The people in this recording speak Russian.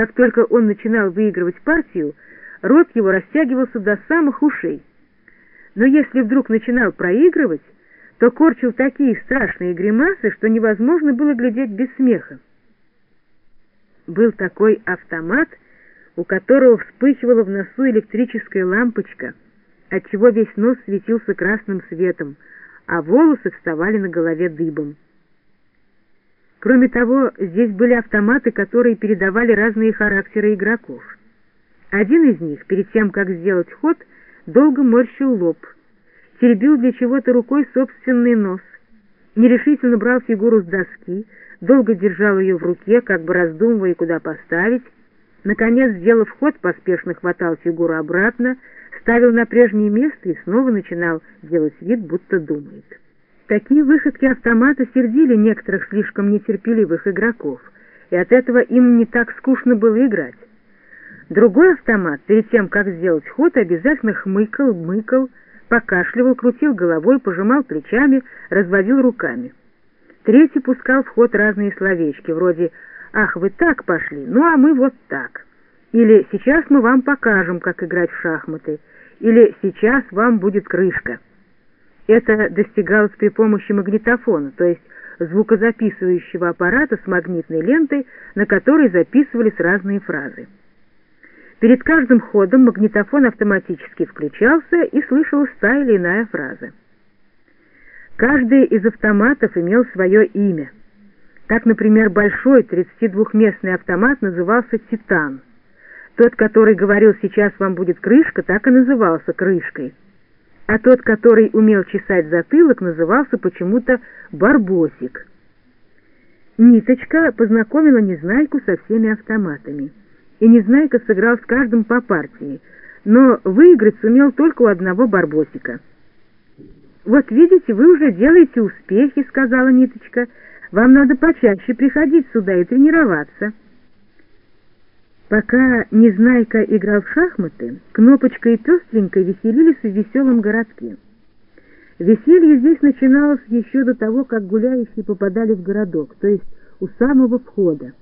Как только он начинал выигрывать партию, рот его растягивался до самых ушей. Но если вдруг начинал проигрывать, то корчил такие страшные гримасы, что невозможно было глядеть без смеха. Был такой автомат, у которого вспыхивала в носу электрическая лампочка, отчего весь нос светился красным светом, а волосы вставали на голове дыбом. Кроме того, здесь были автоматы, которые передавали разные характеры игроков. Один из них, перед тем, как сделать ход, долго морщил лоб — теребил для чего-то рукой собственный нос, нерешительно брал фигуру с доски, долго держал ее в руке, как бы раздумывая, куда поставить, наконец, сделав ход, поспешно хватал фигуру обратно, ставил на прежнее место и снова начинал делать вид, будто думает. Такие выходки автомата сердили некоторых слишком нетерпеливых игроков, и от этого им не так скучно было играть. Другой автомат, перед тем, как сделать ход, обязательно хмыкал, мыкал, покашливал, крутил головой, пожимал плечами, разводил руками. Третий пускал в ход разные словечки, вроде «Ах, вы так пошли, ну а мы вот так». Или «Сейчас мы вам покажем, как играть в шахматы». Или «Сейчас вам будет крышка». Это достигалось при помощи магнитофона, то есть звукозаписывающего аппарата с магнитной лентой, на которой записывались разные фразы. Перед каждым ходом магнитофон автоматически включался и слышалась та или иная фраза. Каждый из автоматов имел свое имя. Так, например, большой 32-местный автомат назывался «Титан». Тот, который говорил «сейчас вам будет крышка», так и назывался «крышкой». А тот, который умел чесать затылок, назывался почему-то «барбосик». Ниточка познакомила Незнайку со всеми автоматами и Незнайка сыграл с каждым по партии, но выиграть сумел только у одного барбосика. «Вот видите, вы уже делаете успехи», — сказала Ниточка. «Вам надо почаще приходить сюда и тренироваться». Пока Незнайка играл в шахматы, Кнопочка и Пестренька веселились в веселом городке. Веселье здесь начиналось еще до того, как гуляющие попадали в городок, то есть у самого входа.